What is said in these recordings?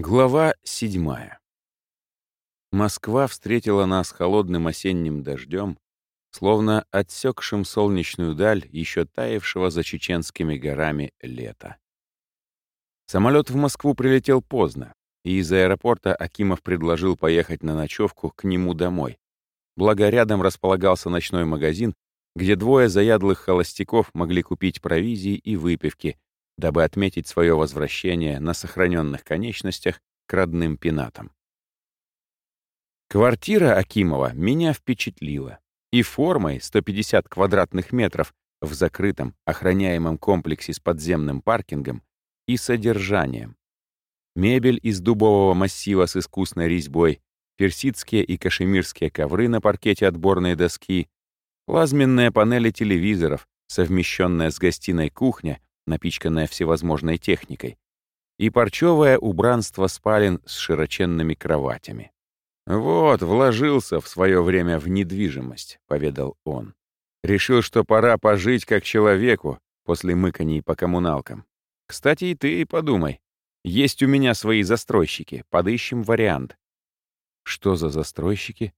Глава седьмая. Москва встретила нас холодным осенним дождем, словно отсекшим солнечную даль еще таявшего за чеченскими горами лета. Самолет в Москву прилетел поздно, и из аэропорта Акимов предложил поехать на ночевку к нему домой. Благо рядом располагался ночной магазин, где двое заядлых холостяков могли купить провизии и выпивки, дабы отметить свое возвращение на сохраненных конечностях к родным пенатам. Квартира Акимова меня впечатлила. И формой 150 квадратных метров в закрытом, охраняемом комплексе с подземным паркингом и содержанием. Мебель из дубового массива с искусной резьбой, персидские и кашемирские ковры на паркете отборной доски, плазменные панели телевизоров, совмещенная с гостиной кухня напичканная всевозможной техникой, и парчевое убранство спален с широченными кроватями. «Вот, вложился в свое время в недвижимость», — поведал он. «Решил, что пора пожить как человеку после мыканий по коммуналкам. Кстати, и ты подумай. Есть у меня свои застройщики, подыщем вариант». «Что за застройщики?»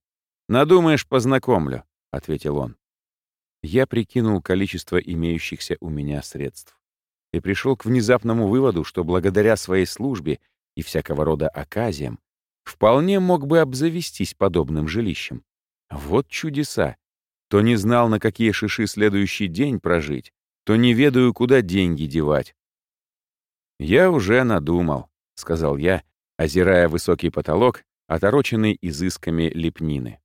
«Надумаешь, познакомлю», — ответил он. Я прикинул количество имеющихся у меня средств и пришел к внезапному выводу, что благодаря своей службе и всякого рода оказиям вполне мог бы обзавестись подобным жилищем. Вот чудеса! То не знал, на какие шиши следующий день прожить, то не ведаю, куда деньги девать. «Я уже надумал», — сказал я, озирая высокий потолок, отороченный изысками лепнины.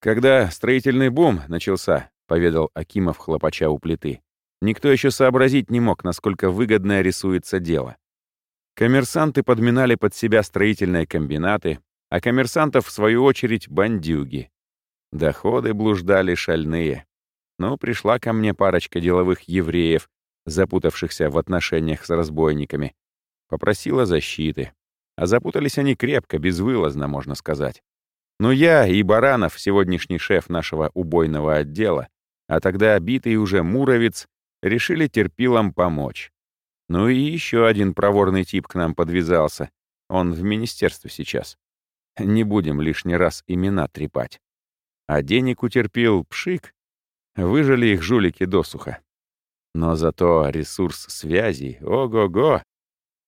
«Когда строительный бум начался», — поведал Акимов, хлопача у плиты, Никто еще сообразить не мог, насколько выгодно рисуется дело. Коммерсанты подминали под себя строительные комбинаты, а коммерсантов, в свою очередь, бандюги. Доходы блуждали шальные. Но пришла ко мне парочка деловых евреев, запутавшихся в отношениях с разбойниками. Попросила защиты. А запутались они крепко, безвылазно, можно сказать. Но я и Баранов, сегодняшний шеф нашего убойного отдела, а тогда обитый уже Муровец, решили терпилам помочь. Ну и еще один проворный тип к нам подвязался. Он в министерстве сейчас. Не будем лишний раз имена трепать. А денег утерпел пшик. Выжили их жулики досуха. Но зато ресурс связи, ого-го.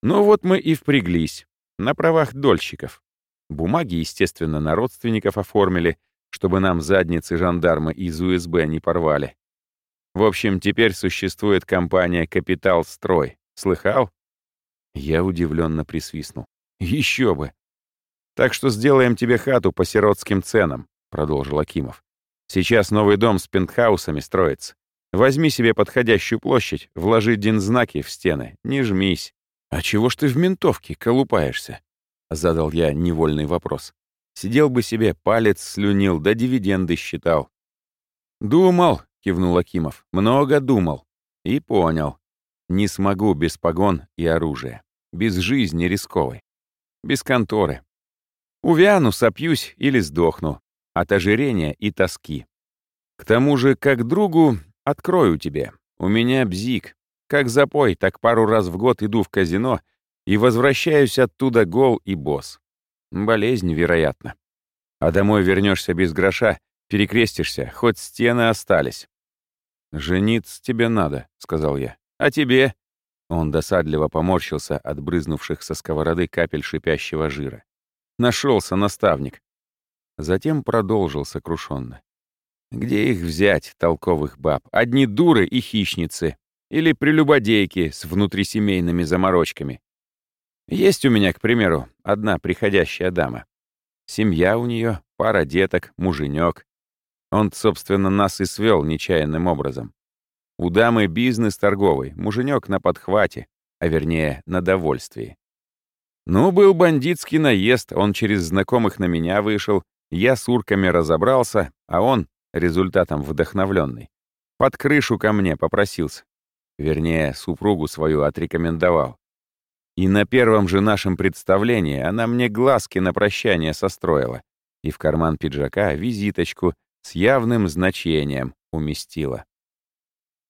Ну вот мы и впряглись. На правах дольщиков. Бумаги, естественно, на родственников оформили, чтобы нам задницы жандармы из УСБ не порвали. В общем, теперь существует компания «Капитал Строй». Слыхал?» Я удивленно присвистнул. «Еще бы!» «Так что сделаем тебе хату по сиротским ценам», — продолжил Акимов. «Сейчас новый дом с пентхаусами строится. Возьми себе подходящую площадь, вложи динзнаки в стены, не жмись». «А чего ж ты в ментовке колупаешься?» — задал я невольный вопрос. Сидел бы себе, палец слюнил, да дивиденды считал. «Думал», — кивнул Акимов. «Много думал. И понял. Не смогу без погон и оружия. Без жизни рисковой. Без конторы. Увяну, сопьюсь или сдохну. От ожирения и тоски. К тому же, как другу, открою тебе. У меня бзик. Как запой, так пару раз в год иду в казино и возвращаюсь оттуда гол и босс. Болезнь, вероятно. А домой вернешься без гроша, перекрестишься, хоть стены остались. «Жениться тебе надо», — сказал я. «А тебе?» Он досадливо поморщился от брызнувших со сковороды капель шипящего жира. Нашелся наставник. Затем продолжил сокрушенно. «Где их взять, толковых баб? Одни дуры и хищницы. Или прелюбодейки с внутрисемейными заморочками. Есть у меня, к примеру, одна приходящая дама. Семья у нее, пара деток, муженек. Он, собственно, нас и свел нечаянным образом. У дамы бизнес торговый, муженек на подхвате, а вернее, на довольствии. Ну, был бандитский наезд, он через знакомых на меня вышел, я с урками разобрался, а он, результатом вдохновленный, под крышу ко мне попросился. Вернее, супругу свою отрекомендовал. И на первом же нашем представлении она мне глазки на прощание состроила и в карман пиджака визиточку с явным значением уместила.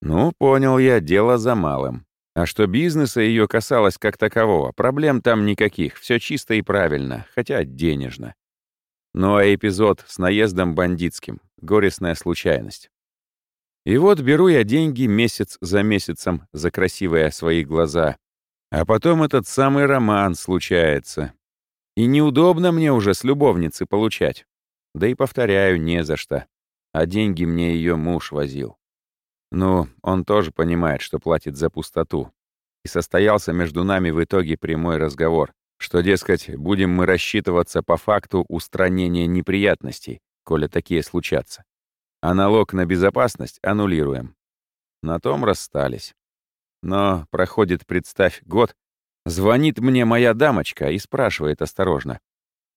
Ну, понял я, дело за малым. А что бизнеса ее касалось как такового, проблем там никаких, все чисто и правильно, хотя денежно. Ну а эпизод с наездом бандитским — горестная случайность. И вот беру я деньги месяц за месяцем за красивые свои глаза. А потом этот самый роман случается. И неудобно мне уже с любовницы получать. Да и повторяю, не за что. А деньги мне ее муж возил. Ну, он тоже понимает, что платит за пустоту. И состоялся между нами в итоге прямой разговор, что, дескать, будем мы рассчитываться по факту устранения неприятностей, коли такие случатся. А налог на безопасность аннулируем. На том расстались. Но проходит, представь, год, звонит мне моя дамочка и спрашивает осторожно,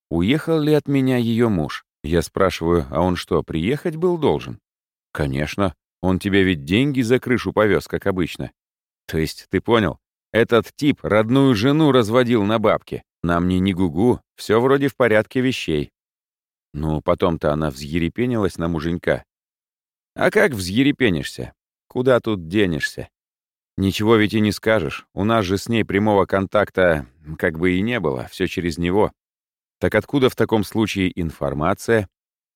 уехал ли от меня ее муж. Я спрашиваю, а он что, приехать был должен? Конечно, он тебе ведь деньги за крышу повез, как обычно. То есть, ты понял, этот тип родную жену разводил на бабки. На мне не гугу, все вроде в порядке вещей. Ну, потом-то она взъерепенилась на муженька. А как взъерепенишься? Куда тут денешься? Ничего ведь и не скажешь. У нас же с ней прямого контакта как бы и не было, все через него. Так откуда в таком случае информация?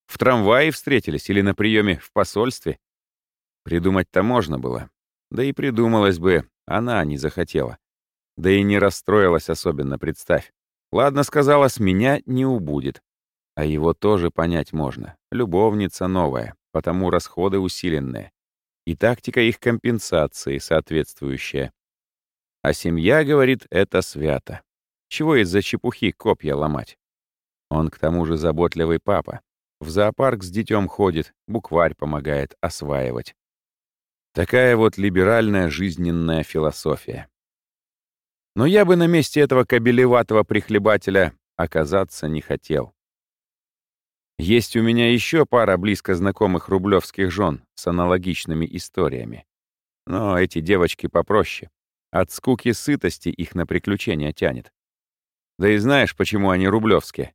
В трамвае встретились или на приеме в посольстве? Придумать-то можно было. Да и придумалась бы, она не захотела. Да и не расстроилась особенно, представь. Ладно, сказала, с меня не убудет. А его тоже понять можно. Любовница новая, потому расходы усиленные. И тактика их компенсации соответствующая. А семья, говорит, это свято. Чего из-за чепухи копья ломать? Он к тому же заботливый папа. В зоопарк с детем ходит, букварь помогает осваивать. Такая вот либеральная жизненная философия. Но я бы на месте этого кабелеватого прихлебателя оказаться не хотел. Есть у меня еще пара близко знакомых рублевских жен с аналогичными историями. Но эти девочки попроще. От скуки сытости их на приключения тянет. Да и знаешь, почему они рублевские?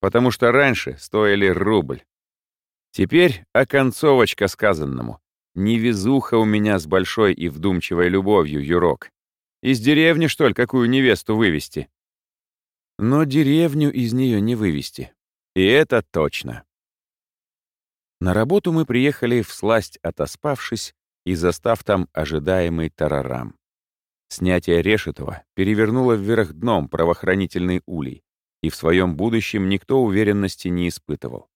Потому что раньше стоили рубль. Теперь оконцовочка сказанному. Невезуха у меня с большой и вдумчивой любовью, Юрок. Из деревни, что ли, какую невесту вывести? Но деревню из нее не вывести. И это точно. На работу мы приехали всласть отоспавшись и застав там ожидаемый тарарам. Снятие Решетова перевернуло вверх дном правоохранительный улей, и в своем будущем никто уверенности не испытывал.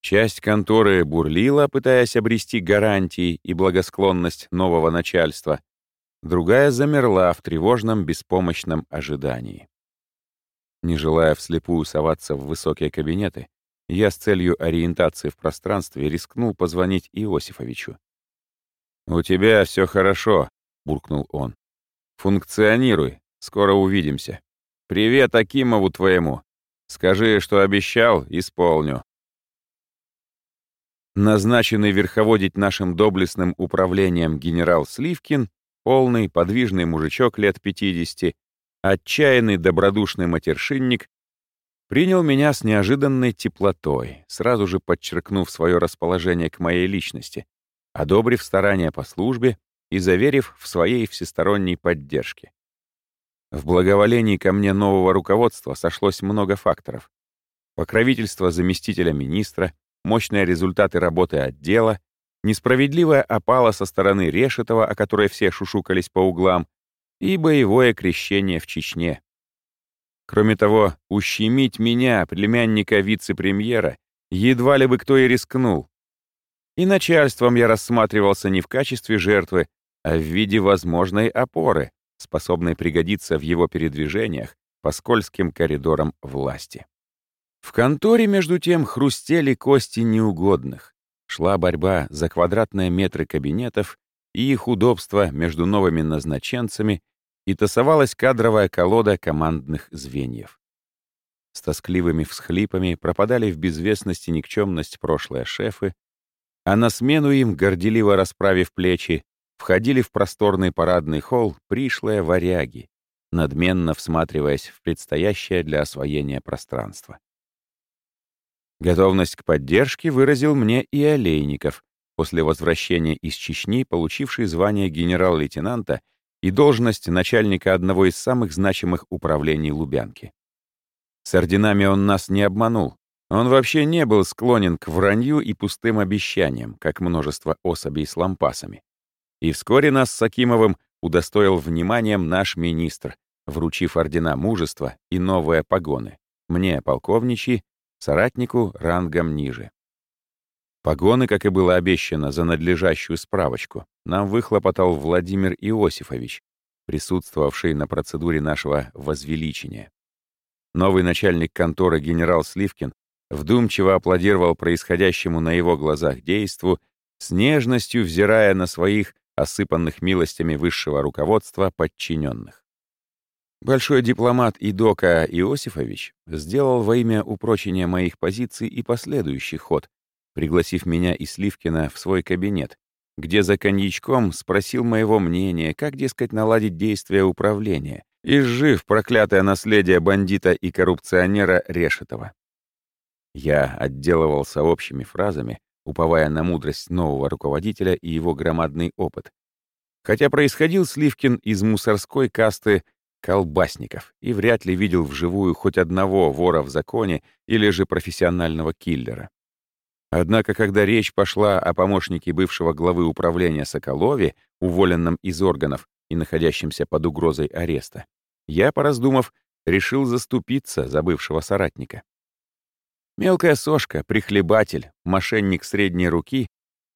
Часть конторы бурлила, пытаясь обрести гарантии и благосклонность нового начальства. Другая замерла в тревожном, беспомощном ожидании. Не желая вслепую соваться в высокие кабинеты, я с целью ориентации в пространстве рискнул позвонить Иосифовичу. «У тебя все хорошо», — буркнул он. «Функционируй, скоро увидимся. Привет Акимову твоему. Скажи, что обещал, исполню». Назначенный верховодить нашим доблестным управлением генерал Сливкин, полный, подвижный мужичок лет 50, отчаянный добродушный матершинник, принял меня с неожиданной теплотой, сразу же подчеркнув свое расположение к моей личности, одобрив старания по службе и заверив в своей всесторонней поддержке. В благоволении ко мне нового руководства сошлось много факторов. Покровительство заместителя министра, мощные результаты работы отдела, несправедливая опала со стороны Решетова, о которой все шушукались по углам, и боевое крещение в Чечне. Кроме того, ущемить меня, племянника вице-премьера, едва ли бы кто и рискнул. И начальством я рассматривался не в качестве жертвы, а в виде возможной опоры, способной пригодиться в его передвижениях по скользким коридорам власти. В конторе, между тем, хрустели кости неугодных. Шла борьба за квадратные метры кабинетов и их удобства между новыми назначенцами, и тасовалась кадровая колода командных звеньев. С тоскливыми всхлипами пропадали в безвестности никчемность прошлые шефы, а на смену им, горделиво расправив плечи, входили в просторный парадный холл пришлые варяги, надменно всматриваясь в предстоящее для освоения пространство. Готовность к поддержке выразил мне и Олейников, после возвращения из Чечни, получивший звание генерал-лейтенанта и должность начальника одного из самых значимых управлений Лубянки. С орденами он нас не обманул. Он вообще не был склонен к вранью и пустым обещаниям, как множество особей с лампасами. И вскоре нас с Акимовым удостоил вниманием наш министр, вручив ордена мужества и новые погоны. Мне — полковничий, соратнику — рангом ниже. Погоны, как и было обещано за надлежащую справочку, нам выхлопотал Владимир Иосифович, присутствовавший на процедуре нашего возвеличения. Новый начальник конторы генерал Сливкин вдумчиво аплодировал происходящему на его глазах действу, с нежностью взирая на своих, осыпанных милостями высшего руководства, подчиненных. Большой дипломат Идока Иосифович сделал во имя упрочения моих позиций и последующий ход, пригласив меня и Сливкина в свой кабинет, где за коньячком спросил моего мнения, как, дескать, наладить действия управления, и жив проклятое наследие бандита и коррупционера Решетова. Я отделывался общими фразами, уповая на мудрость нового руководителя и его громадный опыт. Хотя происходил Сливкин из мусорской касты колбасников и вряд ли видел вживую хоть одного вора в законе или же профессионального киллера. Однако, когда речь пошла о помощнике бывшего главы управления Соколове, уволенном из органов и находящемся под угрозой ареста, я, пораздумав, решил заступиться за бывшего соратника. Мелкая сошка, прихлебатель, мошенник средней руки,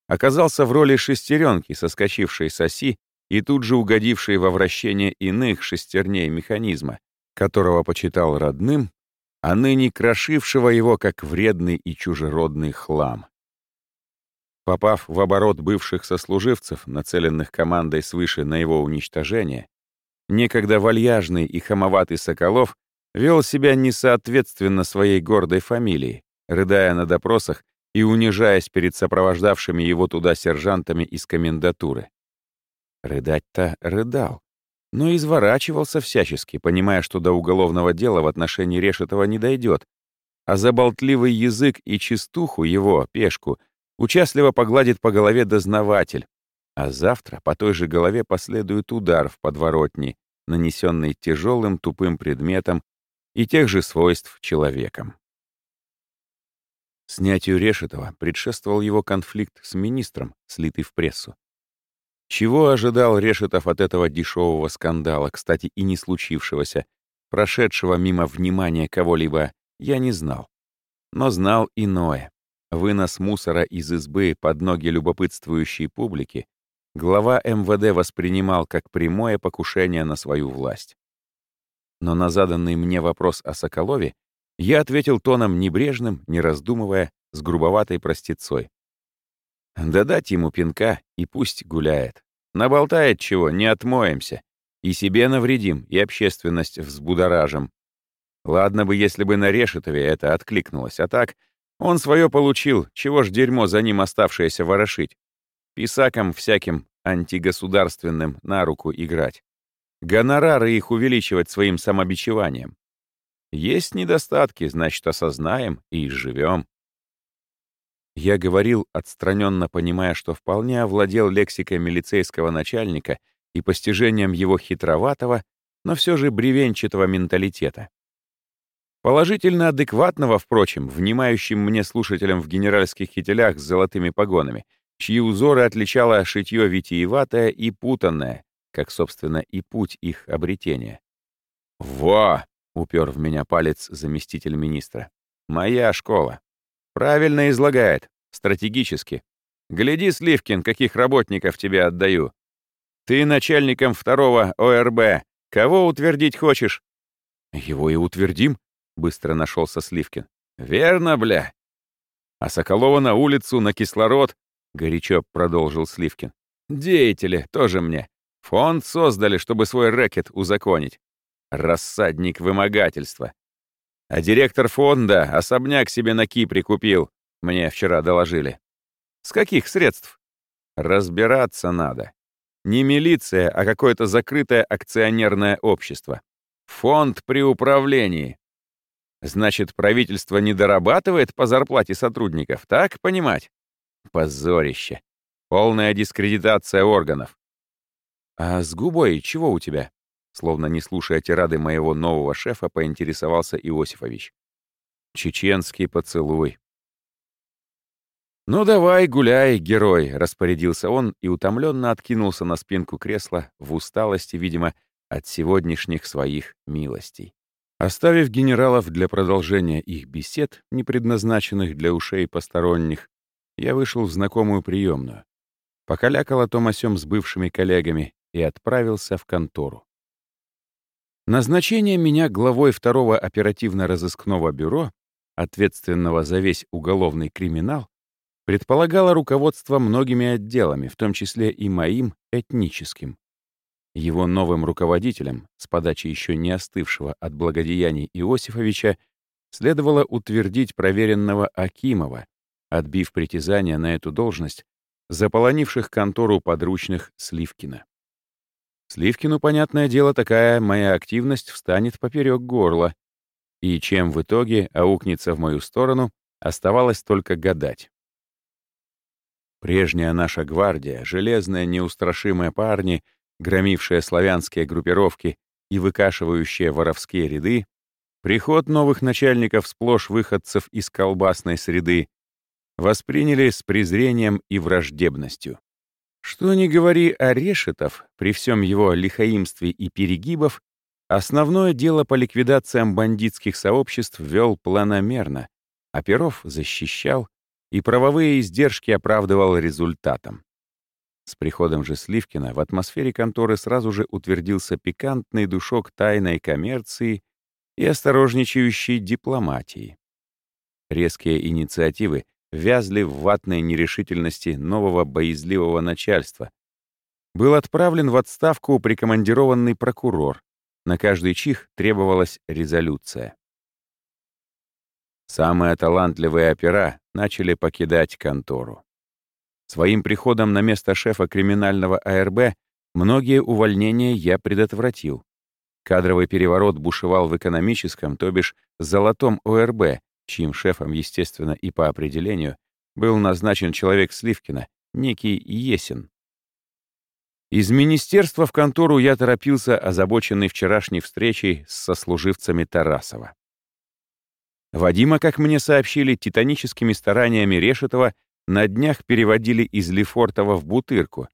оказался в роли шестеренки, соскочившей с оси и тут же угодившей во вращение иных шестерней механизма, которого почитал родным а ныне крошившего его как вредный и чужеродный хлам. Попав в оборот бывших сослуживцев, нацеленных командой свыше на его уничтожение, некогда вальяжный и хамоватый Соколов вел себя несоответственно своей гордой фамилии, рыдая на допросах и унижаясь перед сопровождавшими его туда сержантами из комендатуры. Рыдать-то рыдал, но изворачивался всячески, понимая, что до уголовного дела в отношении Решетова не дойдет, а за болтливый язык и чистуху его, пешку, участливо погладит по голове дознаватель, а завтра по той же голове последует удар в подворотни, нанесенный тяжелым тупым предметом и тех же свойств человеком. Снятию Решетова предшествовал его конфликт с министром, слитый в прессу. Чего ожидал Решетов от этого дешевого скандала, кстати, и не случившегося, прошедшего мимо внимания кого-либо, я не знал. Но знал иное. Вынос мусора из избы под ноги любопытствующей публики глава МВД воспринимал как прямое покушение на свою власть. Но на заданный мне вопрос о Соколове я ответил тоном небрежным, не раздумывая, с грубоватой простецой. Да дать ему пинка, и пусть гуляет. Наболтает чего, не отмоемся. И себе навредим, и общественность взбудоражим. Ладно бы, если бы на Решетове это откликнулось, а так он свое получил, чего ж дерьмо за ним оставшееся ворошить. Писакам всяким антигосударственным на руку играть. Гонорары их увеличивать своим самобичеванием. Есть недостатки, значит, осознаем и живем. Я говорил, отстраненно понимая, что вполне овладел лексикой милицейского начальника и постижением его хитроватого, но все же бревенчатого менталитета. Положительно адекватного, впрочем, внимающим мне слушателям в генеральских кителях с золотыми погонами, чьи узоры отличало шитье витиеватое и путанное, как, собственно, и путь их обретения. «Во!» — упер в меня палец заместитель министра. «Моя школа. Правильно излагает, стратегически. Гляди, Сливкин, каких работников тебе отдаю. Ты начальником второго ОРБ. Кого утвердить хочешь? Его и утвердим, быстро нашелся Сливкин. Верно, бля. А Соколова на улицу, на кислород, горячо продолжил Сливкин. Деятели, тоже мне. Фонд создали, чтобы свой рэкет узаконить. Рассадник вымогательства. А директор фонда особняк себе на Кипре купил, мне вчера доложили. С каких средств? Разбираться надо. Не милиция, а какое-то закрытое акционерное общество. Фонд при управлении. Значит, правительство не дорабатывает по зарплате сотрудников, так понимать? Позорище. Полная дискредитация органов. «А с губой чего у тебя?» Словно не слушая тирады моего нового шефа, поинтересовался Иосифович. «Чеченский поцелуй». «Ну давай, гуляй, герой», — распорядился он и утомленно откинулся на спинку кресла в усталости, видимо, от сегодняшних своих милостей. Оставив генералов для продолжения их бесед, не предназначенных для ушей посторонних, я вышел в знакомую приемную, покалякал о том о сём с бывшими коллегами и отправился в контору. Назначение меня главой второго оперативно-розыскного бюро, ответственного за весь уголовный криминал, предполагало руководство многими отделами, в том числе и моим этническим. Его новым руководителем, с подачи еще не остывшего от благодеяний Иосифовича, следовало утвердить проверенного Акимова, отбив притязания на эту должность, заполонивших контору подручных Сливкина. Сливкину, понятное дело, такая моя активность встанет поперек горла, и чем в итоге аукнется в мою сторону, оставалось только гадать. Прежняя наша гвардия, железные неустрашимые парни, громившие славянские группировки и выкашивающие воровские ряды, приход новых начальников сплошь выходцев из колбасной среды восприняли с презрением и враждебностью. Что ни говори о Решетов, при всем его лихаимстве и перегибов, основное дело по ликвидациям бандитских сообществ вел планомерно, а Перов защищал и правовые издержки оправдывал результатом. С приходом же Сливкина в атмосфере конторы сразу же утвердился пикантный душок тайной коммерции и осторожничающей дипломатии. Резкие инициативы вязли в ватной нерешительности нового боязливого начальства. Был отправлен в отставку прикомандированный прокурор. На каждый чих требовалась резолюция. Самые талантливые опера начали покидать контору. Своим приходом на место шефа криминального АРБ многие увольнения я предотвратил. Кадровый переворот бушевал в экономическом, то бишь золотом ОРБ, чьим шефом, естественно, и по определению, был назначен человек Сливкина, некий Есин. Из министерства в контору я торопился, озабоченный вчерашней встречей с сослуживцами Тарасова. Вадима, как мне сообщили, титаническими стараниями Решетова на днях переводили из Лефортова в Бутырку,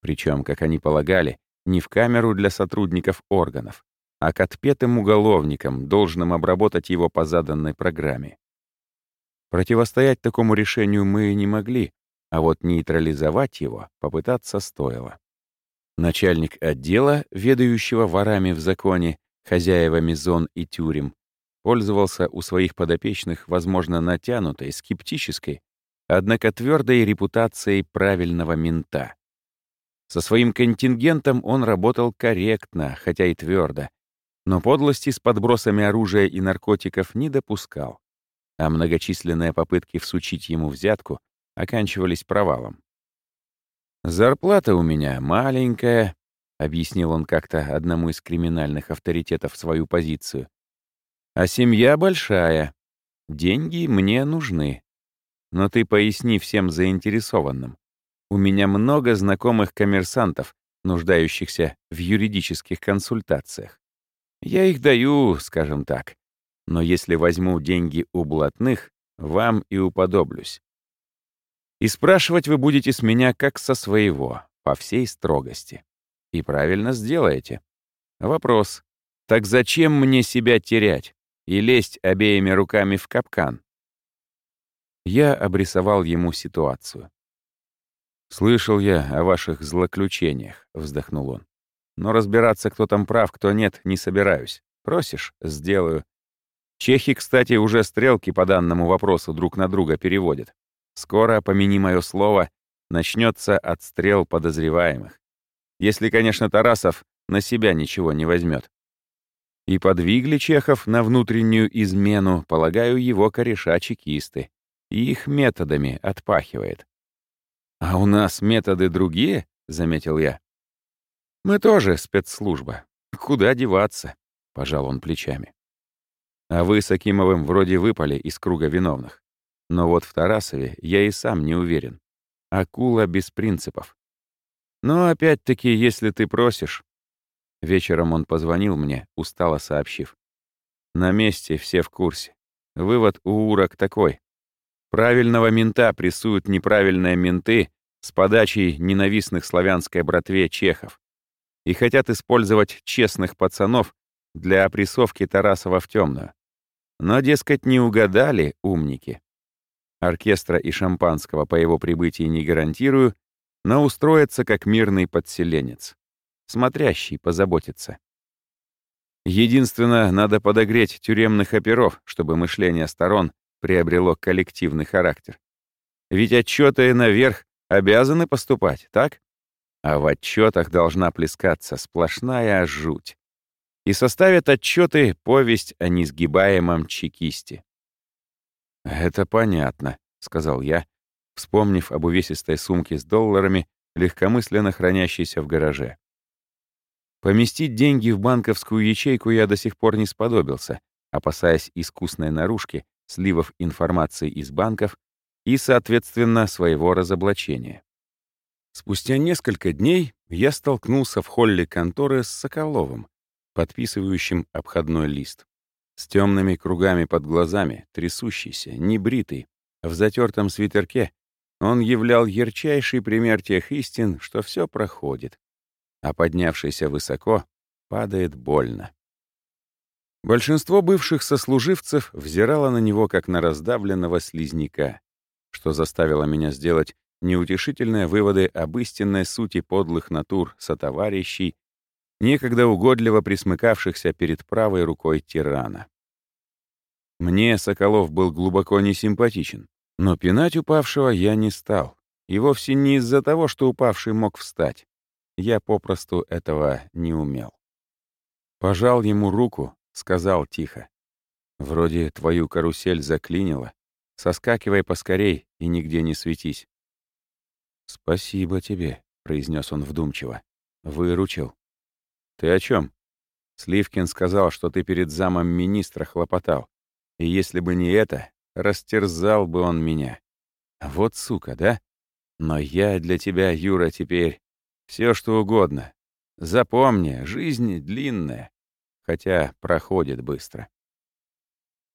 причем, как они полагали, не в камеру для сотрудников органов, а к отпетым уголовникам, должным обработать его по заданной программе. Противостоять такому решению мы не могли, а вот нейтрализовать его попытаться стоило. Начальник отдела, ведающего ворами в законе, хозяевами зон и тюрем, пользовался у своих подопечных, возможно, натянутой, скептической, однако твердой репутацией правильного мента. Со своим контингентом он работал корректно, хотя и твердо, но подлости с подбросами оружия и наркотиков не допускал, а многочисленные попытки всучить ему взятку оканчивались провалом. «Зарплата у меня маленькая», — объяснил он как-то одному из криминальных авторитетов свою позицию. «А семья большая. Деньги мне нужны. Но ты поясни всем заинтересованным. У меня много знакомых коммерсантов, нуждающихся в юридических консультациях. Я их даю, скажем так. Но если возьму деньги у блатных, вам и уподоблюсь. И спрашивать вы будете с меня как со своего, по всей строгости. И правильно сделаете. Вопрос. Так зачем мне себя терять и лезть обеими руками в капкан? Я обрисовал ему ситуацию. «Слышал я о ваших злоключениях», — вздохнул он. Но разбираться, кто там прав, кто нет, не собираюсь. Просишь — сделаю. Чехи, кстати, уже стрелки по данному вопросу друг на друга переводят. Скоро, помяни мое слово, начнется отстрел подозреваемых. Если, конечно, Тарасов на себя ничего не возьмет. И подвигли чехов на внутреннюю измену, полагаю, его кореша-чекисты. И их методами отпахивает. «А у нас методы другие?» — заметил я. Мы тоже спецслужба. Куда деваться? Пожал он плечами. А вы с Акимовым вроде выпали из круга виновных. Но вот в Тарасове я и сам не уверен. Акула без принципов. Но опять-таки, если ты просишь... Вечером он позвонил мне, устало сообщив. На месте все в курсе. Вывод у урок такой. Правильного мента прессуют неправильные менты с подачей ненавистных славянской братве чехов и хотят использовать честных пацанов для опрессовки Тарасова в темную. Но, дескать, не угадали умники. Оркестра и шампанского по его прибытии не гарантирую, но устроится как мирный подселенец. Смотрящий позаботится. Единственно, надо подогреть тюремных оперов, чтобы мышление сторон приобрело коллективный характер. Ведь отчеты наверх обязаны поступать, так? А в отчетах должна плескаться сплошная жуть и составят отчеты повесть о несгибаемом чекисте. «Это понятно», — сказал я, вспомнив об увесистой сумке с долларами, легкомысленно хранящейся в гараже. Поместить деньги в банковскую ячейку я до сих пор не сподобился, опасаясь искусной наружки, сливов информации из банков и, соответственно, своего разоблачения. Спустя несколько дней я столкнулся в холле конторы с Соколовым, подписывающим обходной лист. С темными кругами под глазами, трясущийся, небритый, в затертом свитерке, он являл ярчайший пример тех истин, что все проходит, а поднявшийся высоко падает больно. Большинство бывших сослуживцев взирало на него как на раздавленного слизняка, что заставило меня сделать неутешительные выводы об истинной сути подлых натур сотоварищей некогда угодливо присмыкавшихся перед правой рукой тирана. Мне Соколов был глубоко несимпатичен, но пинать упавшего я не стал. И вовсе не из-за того, что упавший мог встать. Я попросту этого не умел. Пожал ему руку, сказал тихо. «Вроде твою карусель заклинило. Соскакивай поскорей и нигде не светись». «Спасибо тебе», — произнес он вдумчиво. «Выручил». «Ты о чем? Сливкин сказал, что ты перед замом министра хлопотал. И если бы не это, растерзал бы он меня. Вот сука, да? Но я для тебя, Юра, теперь все что угодно. Запомни, жизнь длинная, хотя проходит быстро.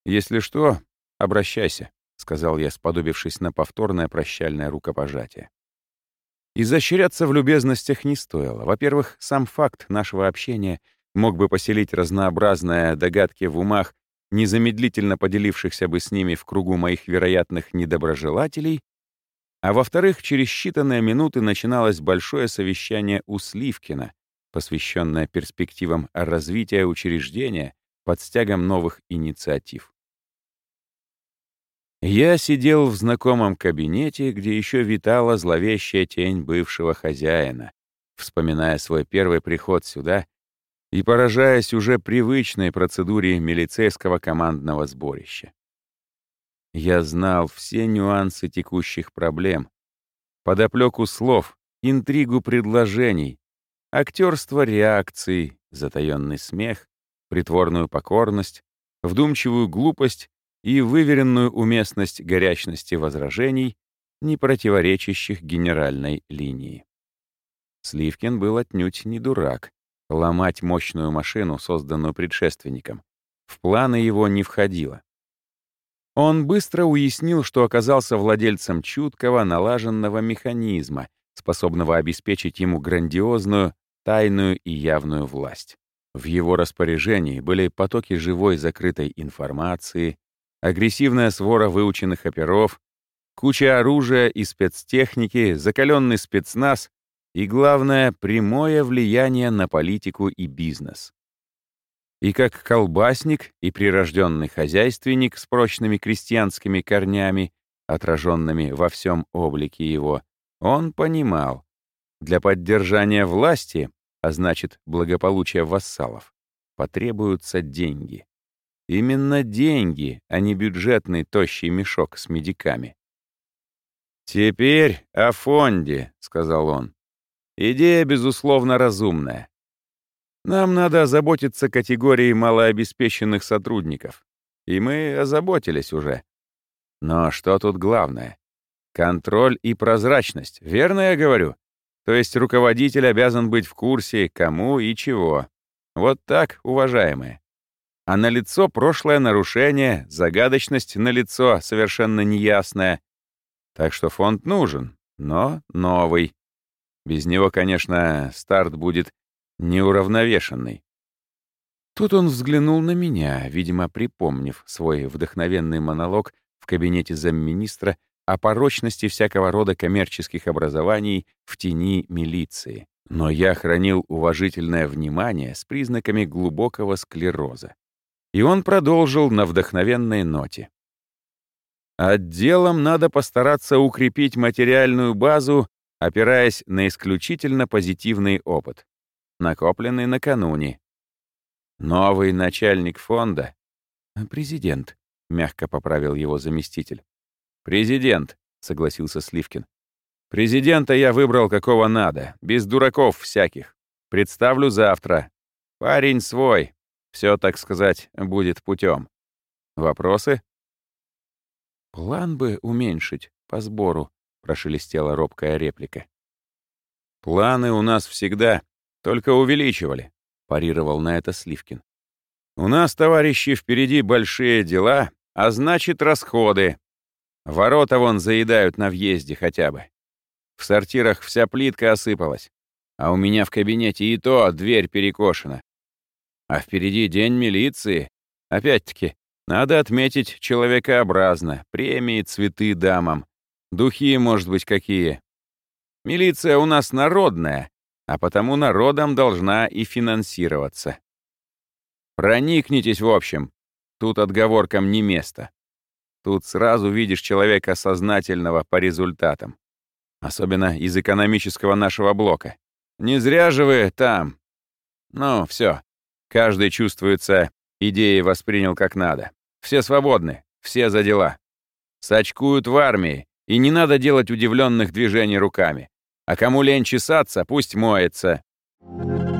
Если что, обращайся, — сказал я, сподобившись на повторное прощальное рукопожатие. Изощряться в любезностях не стоило. Во-первых, сам факт нашего общения мог бы поселить разнообразные догадки в умах, незамедлительно поделившихся бы с ними в кругу моих вероятных недоброжелателей, а во-вторых, через считанные минуты начиналось большое совещание у Сливкина, посвященное перспективам развития учреждения под стягом новых инициатив. Я сидел в знакомом кабинете, где еще витала зловещая тень бывшего хозяина, вспоминая свой первый приход сюда и поражаясь уже привычной процедуре милицейского командного сборища. Я знал все нюансы текущих проблем, подоплеку слов, интригу предложений, актерство реакций, затаенный смех, притворную покорность, вдумчивую глупость и выверенную уместность горячности возражений, не противоречащих генеральной линии. Сливкин был отнюдь не дурак. Ломать мощную машину, созданную предшественником, в планы его не входило. Он быстро уяснил, что оказался владельцем чуткого, налаженного механизма, способного обеспечить ему грандиозную, тайную и явную власть. В его распоряжении были потоки живой закрытой информации, агрессивная свора выученных оперов, куча оружия и спецтехники, закаленный спецназ и, главное, прямое влияние на политику и бизнес. И как колбасник и прирожденный хозяйственник с прочными крестьянскими корнями, отраженными во всем облике его, он понимал, для поддержания власти, а значит благополучия вассалов, потребуются деньги. Именно деньги, а не бюджетный тощий мешок с медиками. «Теперь о фонде», — сказал он. «Идея, безусловно, разумная. Нам надо озаботиться категорией малообеспеченных сотрудников. И мы озаботились уже. Но что тут главное? Контроль и прозрачность, верно я говорю? То есть руководитель обязан быть в курсе, кому и чего. Вот так, уважаемые. А на лицо прошлое нарушение, загадочность на лицо совершенно неясная. Так что фонд нужен, но новый. Без него, конечно, старт будет неуравновешенный. Тут он взглянул на меня, видимо, припомнив свой вдохновенный монолог в кабинете замминистра о порочности всякого рода коммерческих образований в тени милиции. Но я хранил уважительное внимание с признаками глубокого склероза. И он продолжил на вдохновенной ноте. Отделом надо постараться укрепить материальную базу, опираясь на исключительно позитивный опыт, накопленный накануне. Новый начальник фонда — президент, — мягко поправил его заместитель. «Президент», — согласился Сливкин. «Президента я выбрал какого надо, без дураков всяких. Представлю завтра. Парень свой. Все, так сказать, будет путем. Вопросы?» «План бы уменьшить по сбору», — прошелестела робкая реплика. «Планы у нас всегда, только увеличивали», — парировал на это Сливкин. «У нас, товарищи, впереди большие дела, а значит, расходы. Ворота вон заедают на въезде хотя бы. В сортирах вся плитка осыпалась, а у меня в кабинете и то дверь перекошена. А впереди день милиции. Опять-таки, надо отметить человекообразно, премии, цветы дамам. Духи, может быть, какие. Милиция у нас народная, а потому народом должна и финансироваться. Проникнитесь, в общем. Тут отговоркам не место. Тут сразу видишь человека сознательного по результатам. Особенно из экономического нашего блока. Не зря же вы там. Ну, все. Каждый чувствуется, идеи воспринял как надо. Все свободны, все за дела. Сочкуют в армии, и не надо делать удивленных движений руками. А кому лень чесаться, пусть моется. Thank you.